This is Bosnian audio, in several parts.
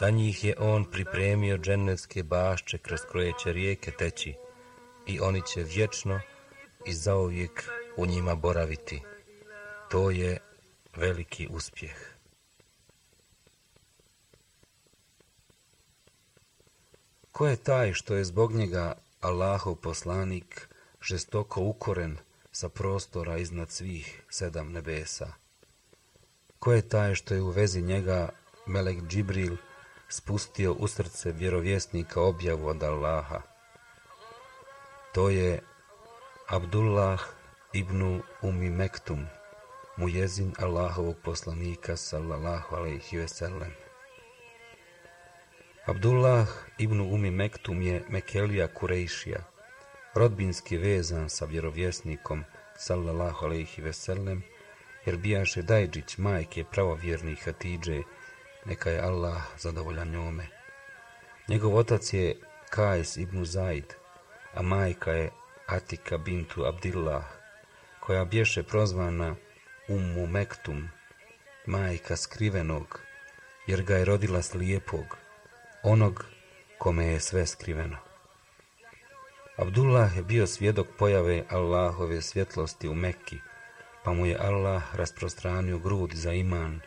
Za njih je on pripremio dženevske bašče kroz koje će rijeke teći i oni će vječno i zauvijek u njima boraviti. To je veliki uspjeh. Ko je taj što je zbog njega Allahov poslanik žestoko ukoren sa prostora iznad svih sedam nebesa? Ko je taj što je u vezi njega Melek Džibril spustio u srce vjerovjesnika objavu od Allaha? To je Abdullah ibn Umi Mektum, mujezin Allahovog poslanika sallallahu alaihi ve sellem. Abdullah ibn Umi Mektum je Mekelija Kurejšija, rodbinski vezan sa vjerovjesnikom sallallahu alaihi ve sellem, jer bijaše Dajđić majke pravovjernih Hatidže, neka je Allah zadovoljan njome. Njegov otac je Kajs ibn Zaid, a majka je Atika bintu Abdillah, koja bješe prozvana Ummu Mektum, majka skrivenog, jer ga je rodila slijepog, onog kome je sve skriveno. Abdullah je bio svjedok pojave Allahove svjetlosti u Mekki, pa mu je Allah rasprostranio grudi za iman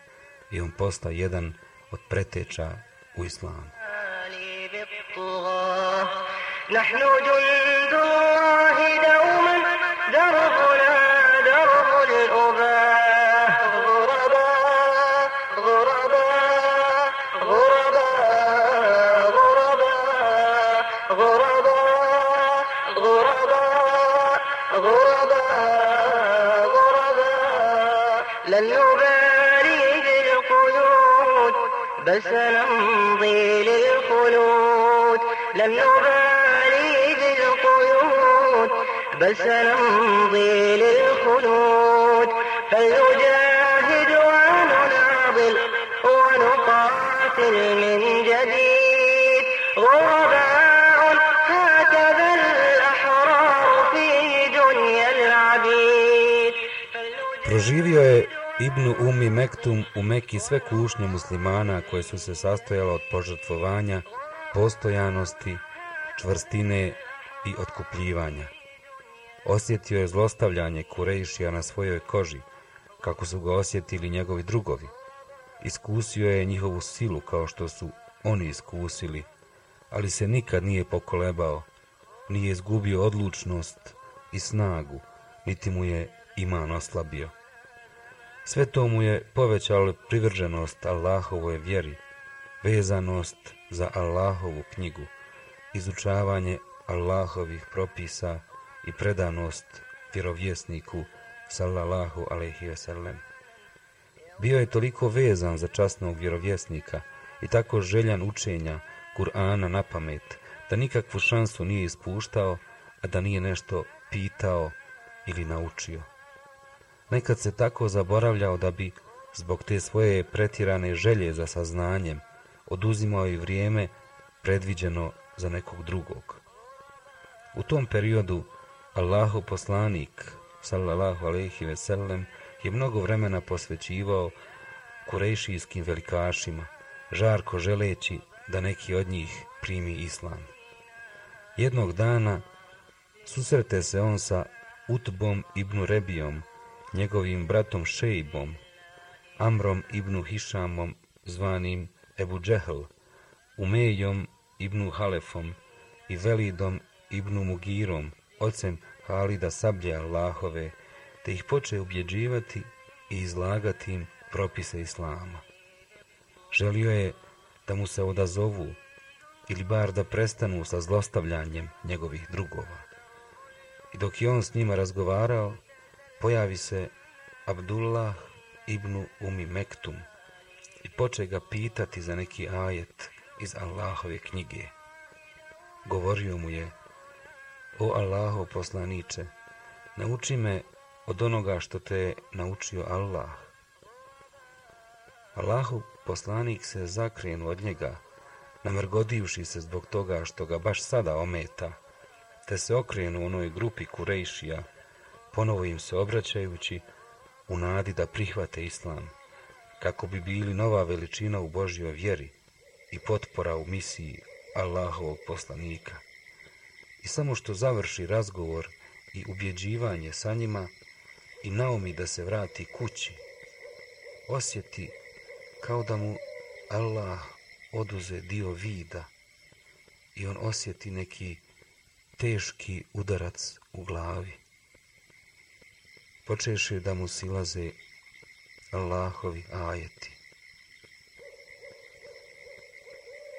i on posta jedan od preteča u islamu. نحن جند الله دوما دربنا درب بل سنمضي للخلود فلنجاهد ونناضل ونقاتل من جديد غرباء هكذا الأحرار في دنيا العبيد Proživio je Ibnu Umi Mektum u Meki sve kušnje muslimana koje su se sastojale od požrtvovanja, postojanosti, čvrstine i otkupljivanja. Osjetio je zlostavljanje Kurejšija na svojoj koži, kako su ga osjetili njegovi drugovi. Iskusio je njihovu silu kao što su oni iskusili, ali se nikad nije pokolebao, nije izgubio odlučnost i snagu, niti mu je iman oslabio. Sve to mu je povećalo privrženost Allahovoj vjeri, vezanost za Allahovu knjigu, izučavanje Allahovih propisa i predanost vjerovjesniku sallallahu alaihi ve sellem. Bio je toliko vezan za časnog vjerovjesnika i tako željan učenja Kur'ana na pamet, da nikakvu šansu nije ispuštao, a da nije nešto pitao ili naučio. Nekad se tako zaboravljao da bi, zbog te svoje pretirane želje za saznanjem, oduzimao i vrijeme predviđeno za nekog drugog. U tom periodu Allahu poslanik, sallallahu alaihi ve sellem, je mnogo vremena posvećivao kurejšijskim velikašima, žarko želeći da neki od njih primi islam. Jednog dana susrete se on sa Utbom ibn Rebijom, njegovim bratom Šejbom, Amrom ibn Hišamom, zvanim Ebu Džehl, Umejom ibn Halefom i Velidom ibn Mugirom, ocem Halida Sablje Allahove te ih poče ubjeđivati i izlagati im propise Islama. Želio je da mu se odazovu ili bar da prestanu sa zlostavljanjem njegovih drugova. I dok je on s njima razgovarao, pojavi se Abdullah ibn Umi Mektum i poče ga pitati za neki ajet iz Allahove knjige. Govorio mu je, o Allaho poslaniče, nauči me od onoga što te je naučio Allah. Allahu poslanik se zakrenuo od njega, namrgodivši se zbog toga što ga baš sada ometa, te se okrenu onoj grupi Kurejšija, ponovo im se obraćajući, u nadi da prihvate islam, kako bi bili nova veličina u Božjoj vjeri i potpora u misiji Allahovog poslanika. I samo što završi razgovor i ubjeđivanje sa njima i naomi da se vrati kući, osjeti kao da mu Allah oduze dio vida i on osjeti neki teški udarac u glavi. Počeše da mu silaze Allahovi ajeti.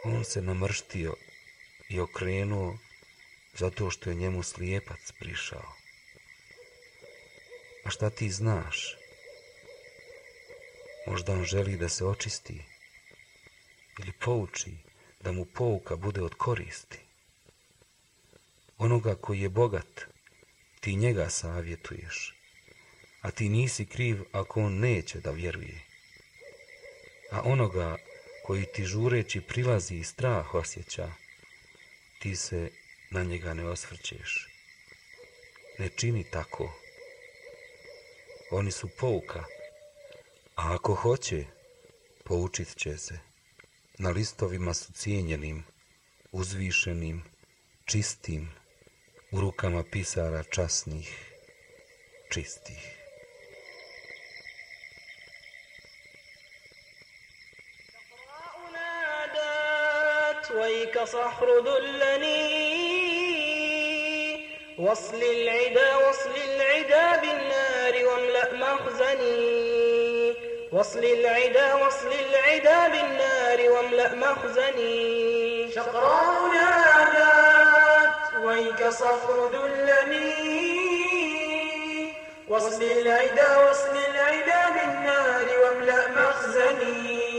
On se namrštio i okrenuo zato što je njemu slijepac prišao. A šta ti znaš? Možda on želi da se očisti ili pouči da mu pouka bude od koristi. Onoga koji je bogat, ti njega savjetuješ, a ti nisi kriv ako on neće da vjeruje. A onoga koji ti žureći prilazi i strah osjeća, ti se na njega ne osvrćeš. Ne čini tako. Oni su pouka, a ako hoće, poučit će se. Na listovima su cijenjenim, uzvišenim, čistim, u rukama pisara časnih, čistih. ويك صحر ذلني وصل العدا وصل العدا بالنار واملأ مخزني. وصل العدا وصل العدا بالنار واملأ مخزني. شقراء نادت ويك صخر ذلني. وصل العدا وصل العدا بالنار واملأ مخزني.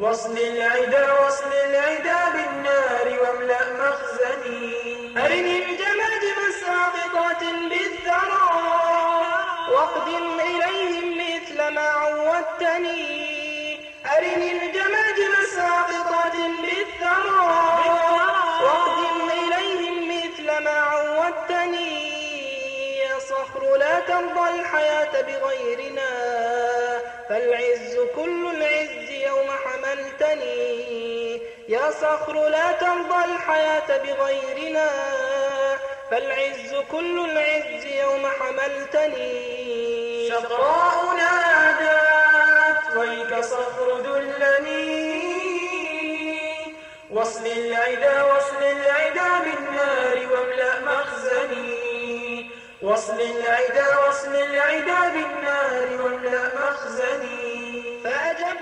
وصل العدا وصل العدا بالنار واملأ مخزني. أرني الجماجم ساقطات بالثرى. واقدم إليهم مثل ما عودتني. أرني الجماجم ساقطات بالثرى. واقدم إليهم مثل ما عودتني. يا صخر لا ترضى الحياة بغيرنا. فالعز كل العز. يوم حملتني. يا صخر لا ترضى الحياة بغيرنا. فالعز كل العز يوم حملتني. شقراء نادت ويك صخر ذلني وصل العدا وصل العدا بالنار واملأ مخزني. وصل العدا وصل العدا بالنار واملأ مخزني. مهلا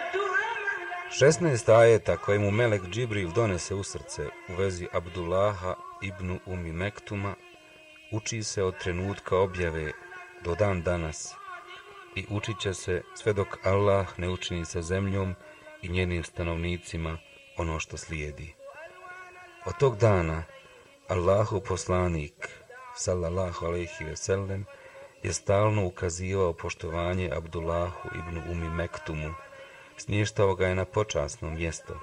16 ajeta koje mu Melek Džibril donese u srce u vezi Abdullaha ibn Umi Mektuma uči se od trenutka objave do dan danas i učit će se sve dok Allah ne učini sa zemljom i njenim stanovnicima ono što slijedi. Od tog dana Allahu poslanik, sallallahu alaihi ve sellem, je stalno ukazivao poštovanje Abdullahu ibn Umi Mektumu, smještao ga je na počasno mjesto,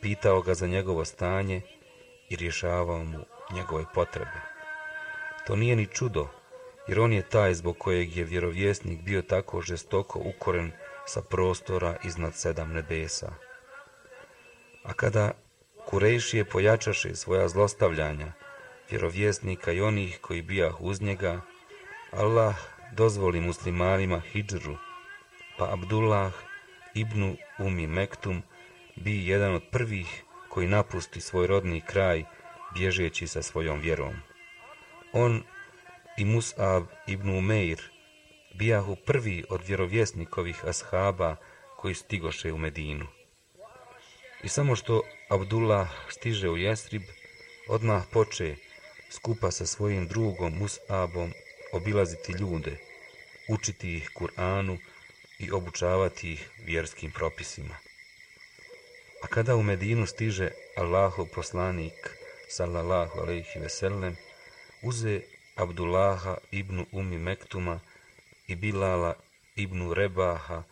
pitao ga za njegovo stanje i rješavao mu njegove potrebe. To nije ni čudo, jer on je taj zbog kojeg je vjerovjesnik bio tako žestoko ukoren sa prostora iznad sedam nebesa. A kada Kurejšije pojačaše svoja zlostavljanja, vjerovjesnika i onih koji bijah uz njega, Allah dozvoli muslimanima hijđru, pa Abdullah Ibnu Umi Mektum bi jedan od prvih koji napusti svoj rodni kraj bježeći sa svojom vjerom. On i Mus'ab ibn Umeir bijahu prvi od vjerovjesnikovih ashaba koji stigoše u Medinu. I samo što Abdullah stiže u Jesrib, odmah poče skupa sa svojim drugom Musabom obilaziti ljude, učiti ih Kur'anu i obučavati ih vjerskim propisima. A kada u Medinu stiže Allahov poslanik, sallallahu alaihi veselem, uze Abdullaha ibn Umi Mektuma i Bilala ibn Rebaha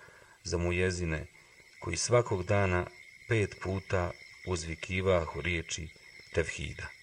za mujezine, koji svakog dana pet puta uzvikivahu riječi tevhida.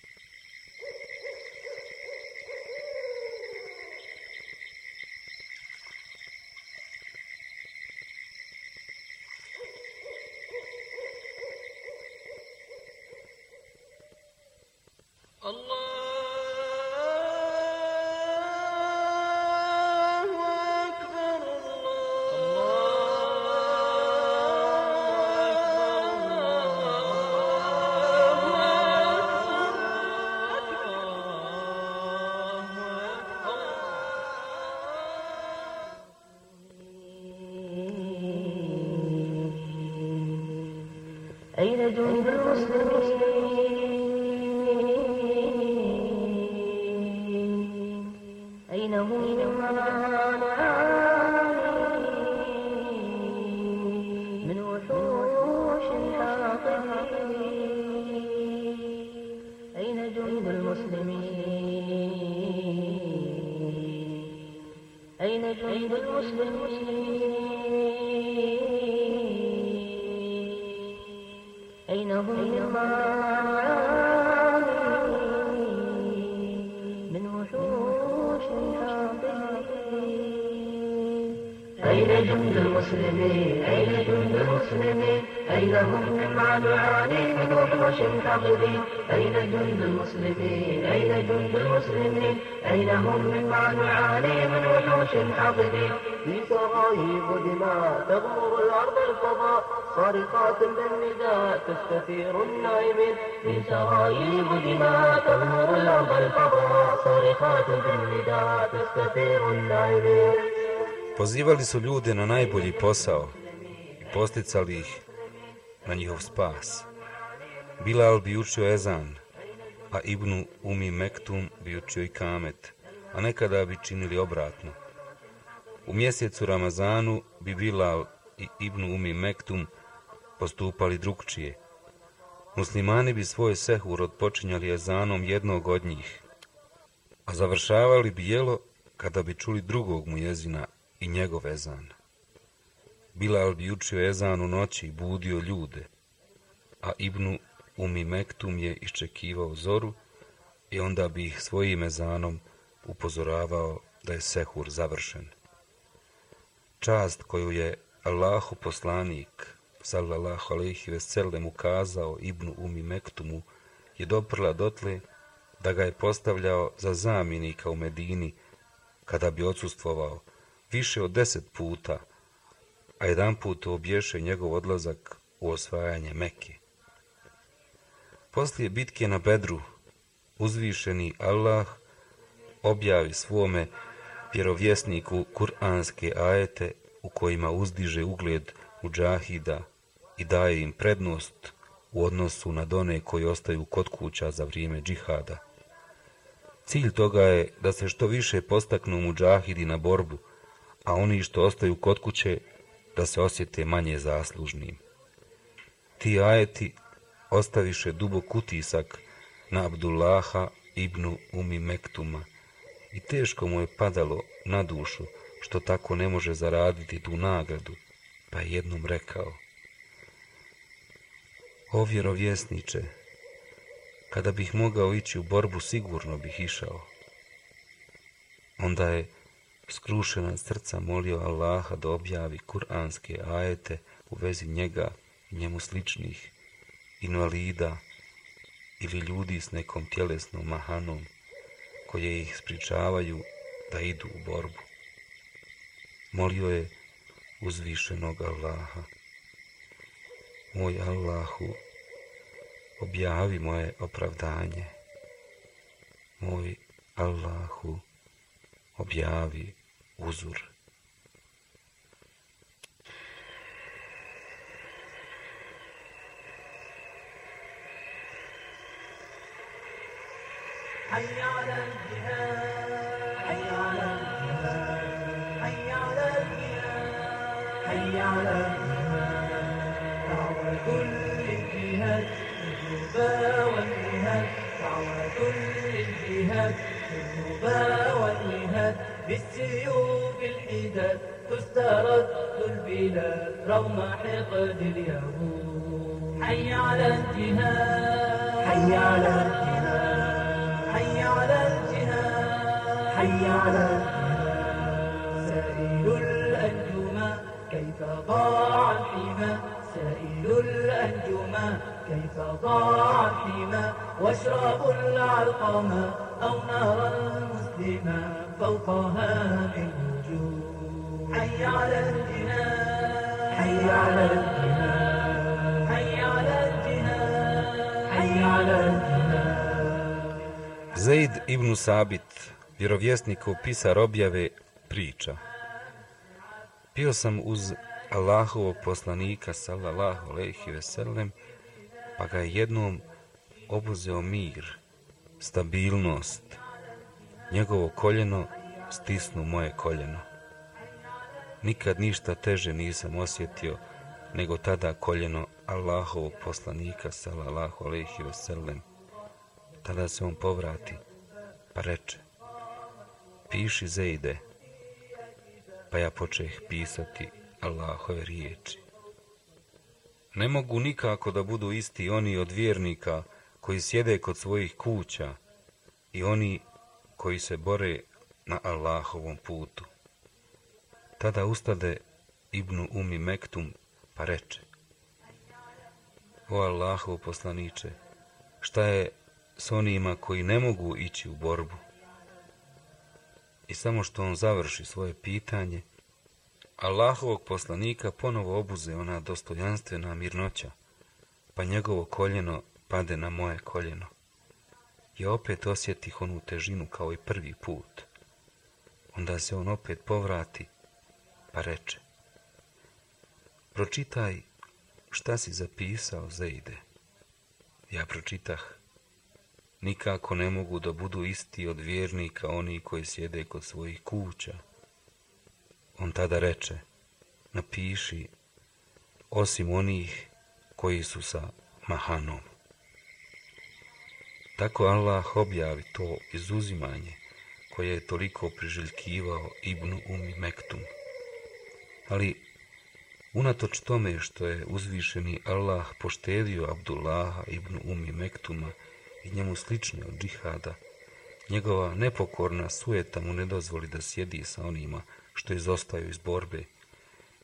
أين جند المسلمين؟ أين هم؟ من وحوش الحاطمين؟ أين جند المسلمين؟ أين جند المسلمين؟ أية المسلمين أين هم من علعان من وحوش تغذي أين جند المسلمين أين جند المسلمين أين هم من علعان من وحوش تغذي في سرايب دماء تغمر الأرض الفضاء صارخات بالنداء تستثير النائمين في سرايب دماء تغمر الأرض الفضاء صارخات بالنداء تستثير النائمين Pozivali su ljude na najbolji posao i posticali ih na njihov spas. Bilal bi učio ezan, a Ibnu Umi Mektum bi učio i kamet, a nekada bi činili obratno. U mjesecu Ramazanu bi Bilal i Ibnu Umi Mektum postupali drugčije. Muslimani bi svoj sehur odpočinjali ezanom jednog od njih, a završavali bi jelo kada bi čuli drugog mu jezina i njegov ezan. Bilal bi učio ezan u noći i budio ljude, a Ibnu Umi Mektum je iščekivao zoru i onda bi ih svojim ezanom upozoravao da je sehur završen. Čast koju je Allahu poslanik, sallallahu alaihi veselem, ukazao Ibnu Umi Mektumu, je doprla dotle da ga je postavljao za zamjenika u Medini kada bi odsustvovao više od deset puta, a jedan put obješe njegov odlazak u osvajanje Mekke. Poslije bitke na Bedru, uzvišeni Allah objavi svome vjerovjesniku kuranske ajete u kojima uzdiže ugled muđahida i daje im prednost u odnosu na done koji ostaju kod kuća za vrijeme džihada. Cilj toga je da se što više postaknu muđahidi na borbu, a oni što ostaju kod kuće da se osjete manje zaslužnim. Ti ajeti ostaviše dubok utisak na Abdullaha ibn Umi Mektuma i teško mu je padalo na dušu što tako ne može zaraditi tu nagradu, pa je jednom rekao O vjerovjesniče, kada bih mogao ići u borbu, sigurno bih išao. Onda je skrušena srca molio Allaha da objavi kuranske ajete u vezi njega i njemu sličnih invalida ili ljudi s nekom tjelesnom mahanom koje ih spričavaju da idu u borbu. Molio je uzvišenog Allaha. Moj Allahu, objavi moje opravdanje. Moj Allahu, objavi وزر حي على الجهاد حي على الجهاد حي على الجهاد حي على الجهاد كل الجهاد التوبة كل الجهاد بالسيوف الحداد تسترد البلاد رغم حقد اليهود. حي على الجهاد. حي على الجهاد. حي على الجهاد. حي على الجهاد سائل الأنجما كيف ضاع الحمى. سائل الأنجما كيف ضاع الحمى. واشربوا العلقما أو نار المسلما فوقها من وجود حي على الجهاد حي على الجهاد حي على الجهاد حي على الجهاد Zaid ibn Sabit, vjerovjesnikov pisar objave, priča. Bio sam uz Allahovog poslanika, sallallahu alaihi ve sellem, pa ga je jednom obuzeo mir, stabilnost. Njegovo koljeno stisnu moje koljeno. Nikad ništa teže nisam osjetio nego tada koljeno Allahovog poslanika, sallallahu alejhi ve sellem. Tada se on povrati, pa reče, piši Zejde, pa ja počeh pisati Allahove riječi. Ne mogu nikako da budu isti oni od vjernika koji sjede kod svojih kuća i oni koji se bore na Allahovom putu. Tada ustade Ibnu Umi Mektum pa reče O Allahov poslaniče, šta je s onima koji ne mogu ići u borbu? I samo što on završi svoje pitanje, Allahovog poslanika ponovo obuze ona dostojanstvena mirnoća, pa njegovo koljeno pade na moje koljeno. I opet osjetih onu težinu kao i prvi put. Onda se on opet povrati, pa reče. Pročitaj šta si zapisao Zeide. Ja pročitah. Nikako ne mogu da budu isti od vjernika oni koji sjede kod svojih kuća. On tada reče, napiši, osim onih koji su sa Mahanom. Tako Allah objavi to izuzimanje koje je toliko priželjkivao Ibnu Umi Mektum. Ali, unatoč tome što je uzvišeni Allah poštedio Abdullaha Ibnu Umi Mektuma i njemu slične od džihada, njegova nepokorna sujeta mu ne dozvoli da sjedi sa onima što izostaju iz borbe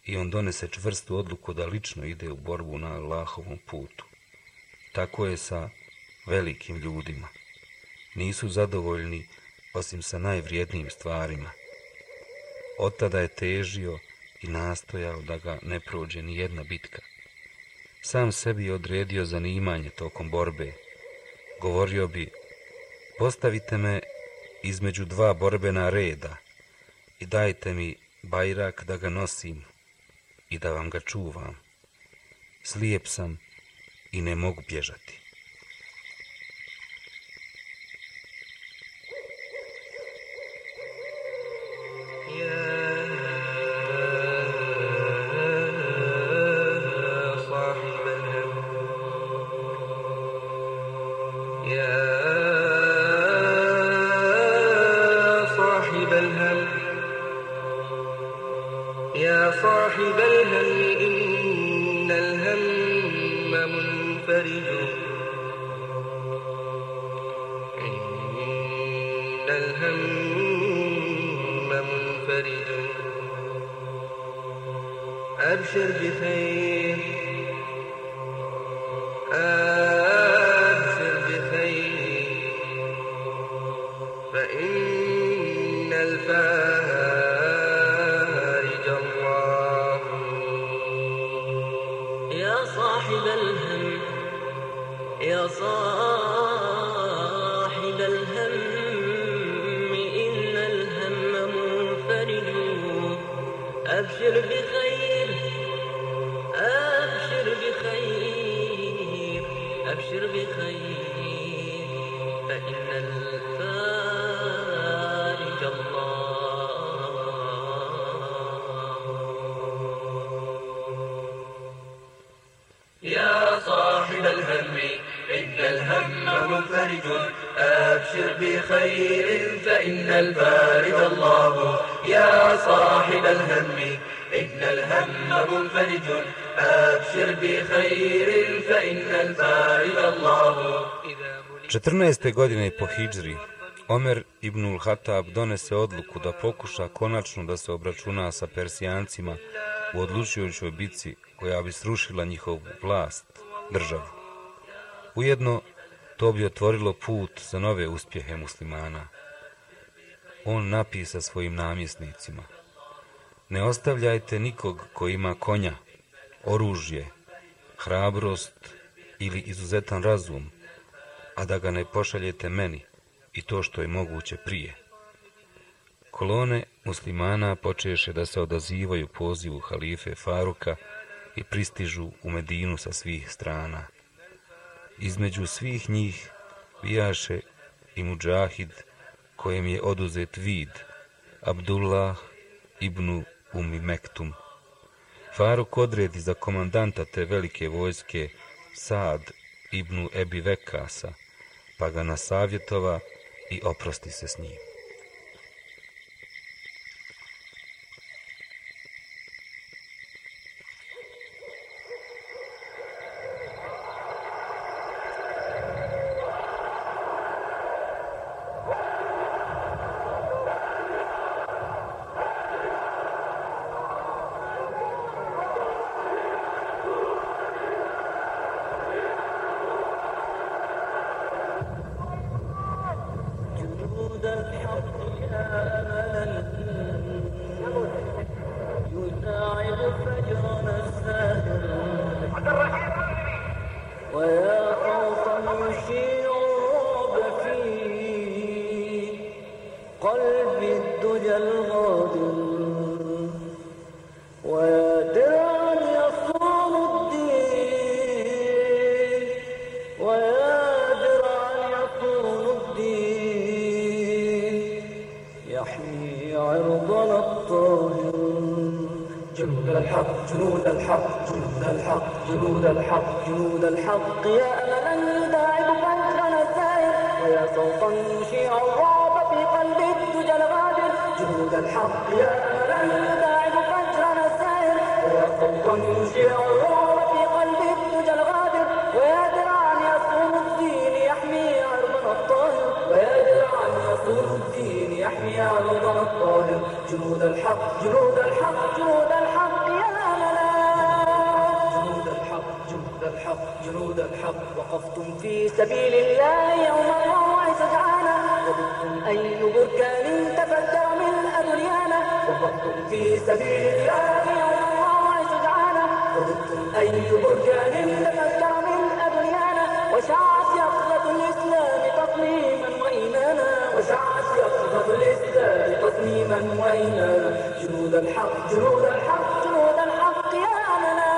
i on donese čvrstu odluku da lično ide u borbu na Allahovom putu. Tako je sa velikim ljudima. Nisu zadovoljni osim sa najvrijednijim stvarima. Od tada je težio i nastojao da ga ne prođe ni jedna bitka. Sam sebi je odredio zanimanje tokom borbe. Govorio bi, postavite me između dva borbena reda i dajte mi bajrak da ga nosim i da vam ga čuvam. Slijep sam i ne mogu bježati. صاحب الهم إن الهم منفرج. إن الهم منفرج. أبشر بخير. أبشر بخير فإن الفارج الله. يا صاحب الهم إن الهم منفرج أبشر بخير فإن الفارج الله. يا صاحب الهم الهم منفرج أبشر بخير فإن الفارج الله إذا 14. godine po Hidžri, Omer ibn Hatab donese odluku da pokuša konačno da se obračuna sa Persijancima u odlučujućoj bici koja bi srušila njihovu vlast, državu. Ujedno, to bi otvorilo put za nove uspjehe muslimana. On napisa svojim namjesnicima. Ne ostavljajte nikog ko ima konja, oružje, hrabrost ili izuzetan razum, a da ga ne pošaljete meni i to što je moguće prije. Kolone muslimana počeše da se odazivaju pozivu halife Faruka i pristižu u Medinu sa svih strana. Između svih njih bijaše i muđahid kojem je oduzet vid, Abdullah ibn Umi Mektum. Faruk odredi za komandanta te velike vojske Saad ibn Ebi Vekasa, pa ga nasavjetova i oprosti se s njim. يحمي عرضنا الطاهر جنود الحق جنود الحق جنود الحق جنود الحق جنود الحق. يا أملا داعب فجرنا الزاهر ويا صوتا يشيع الرعب في قلب الدجى الغادر. جنود الحق يا أملا داعب فجرنا الزاهر ويا صوتا يشيع الرعب يحمي عرضنا الطاهر جنود الحق جنود الحق جنود الحق يا جنود الحق جنود الحق جنود الحق. وقفتم في سبيل الله يوم الروع سجعانا وبدتم أي بركان تفجر من أدريانا وقفتم في سبيل الله يوم الروع سجعانا وبدتم أي بركان تفجر من أدريانا وشعت يقظة الإسلام تقليما وإيمانا. وشعت الإسلام تصميما وإيمانا جنود الحق جنود الحق جنود الحق يا أمنا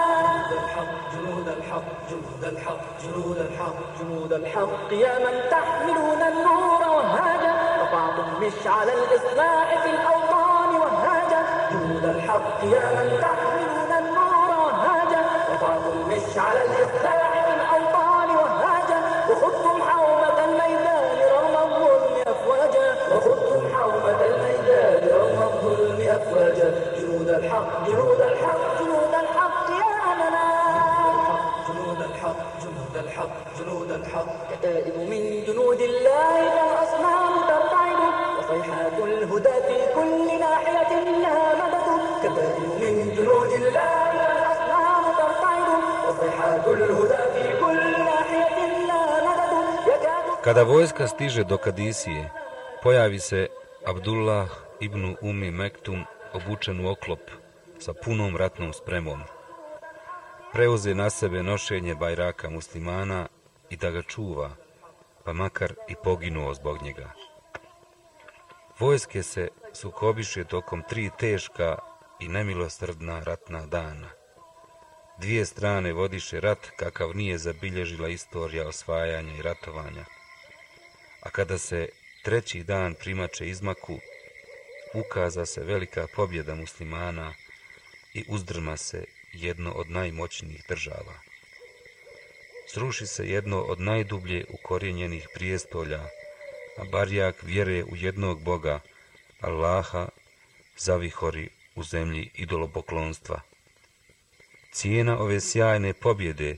جنود الحق جنود الحق جنود الحق جنود الحق يا من تحملون النور وهاجا رفعتم مشعل الإصلاح في الأوطان وهاجا جنود الحق يا من تحملون النور وهاجا رفعتم مشعل الإصلاح جنود الحق جنود الحق جنود الحق يا أمنا جنود الحق جنود الحق جنود الحق كتائب من جنود الله فالأصنام ترتعد وصيحات الهدى في كل ناحية لها مدد كتائب من جنود الله الأصنام ترتعد وصيحات الهدى في كل ناحية لها مدد يكاد Kada vojska stiže do Kadisije, pojavi se Abdullah ibn Umi Mektum obučen u oklop sa punom ratnom spremom. Preuze na sebe nošenje bajraka muslimana i da ga čuva, pa makar i poginuo zbog njega. Vojske se sukobiše tokom tri teška i nemilosrdna ratna dana. Dvije strane vodiše rat kakav nije zabilježila istorija osvajanja i ratovanja, A kada se treći dan primače izmaku, ukaza se velika pobjeda muslimana i uzdrma se jedno od najmoćnijih država. Sruši se jedno od najdublje ukorijenjenih prijestolja, a barjak vjere u jednog Boga, Allaha, zavihori u zemlji idolopoklonstva. Cijena ove sjajne pobjede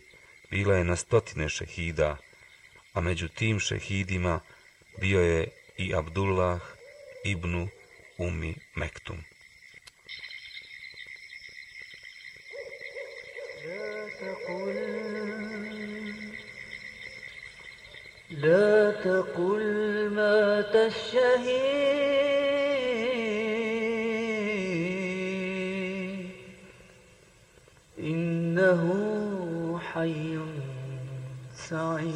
bila je na stotine šehida, a među tim šehidima bio je i Abdullah ibn Umi Mektum. لا تقل مات الشهيد إنه حي سعيد.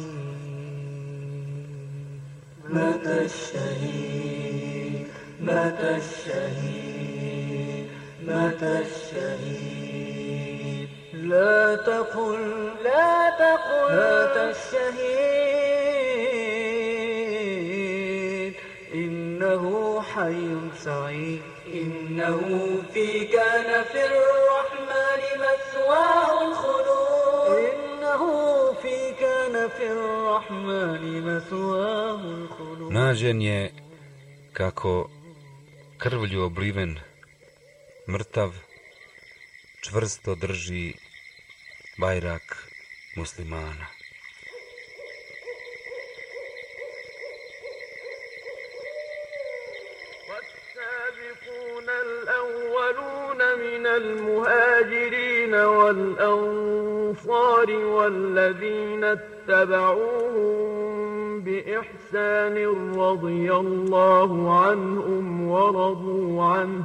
مات الشهيد مات الشهيد مات الشهيد. لا تقل لا تقل مات الشهيد إنه حي سعيد. إنه في كان في الرحمن مثواه الخلود. إنه في كان في الرحمن مثواه الخلود. Nađen je kako krvlju obliven, mrtav, čvrsto drži muslimana. والسابقون الأولون من المهاجرين والأنصار والذين اتبعوهم بإحسان رضي الله عنهم ورضوا عنه